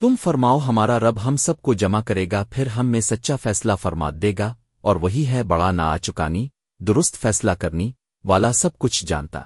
تم فرماؤ ہمارا رب ہم سب کو جمع کرے گا، پھر ہم میں سچا فیصلہ فرما دے گا، اور وہی ہے بڑا نہ آ چکانی، درست فیصلہ کرنی، والا سب کچھ جانتا۔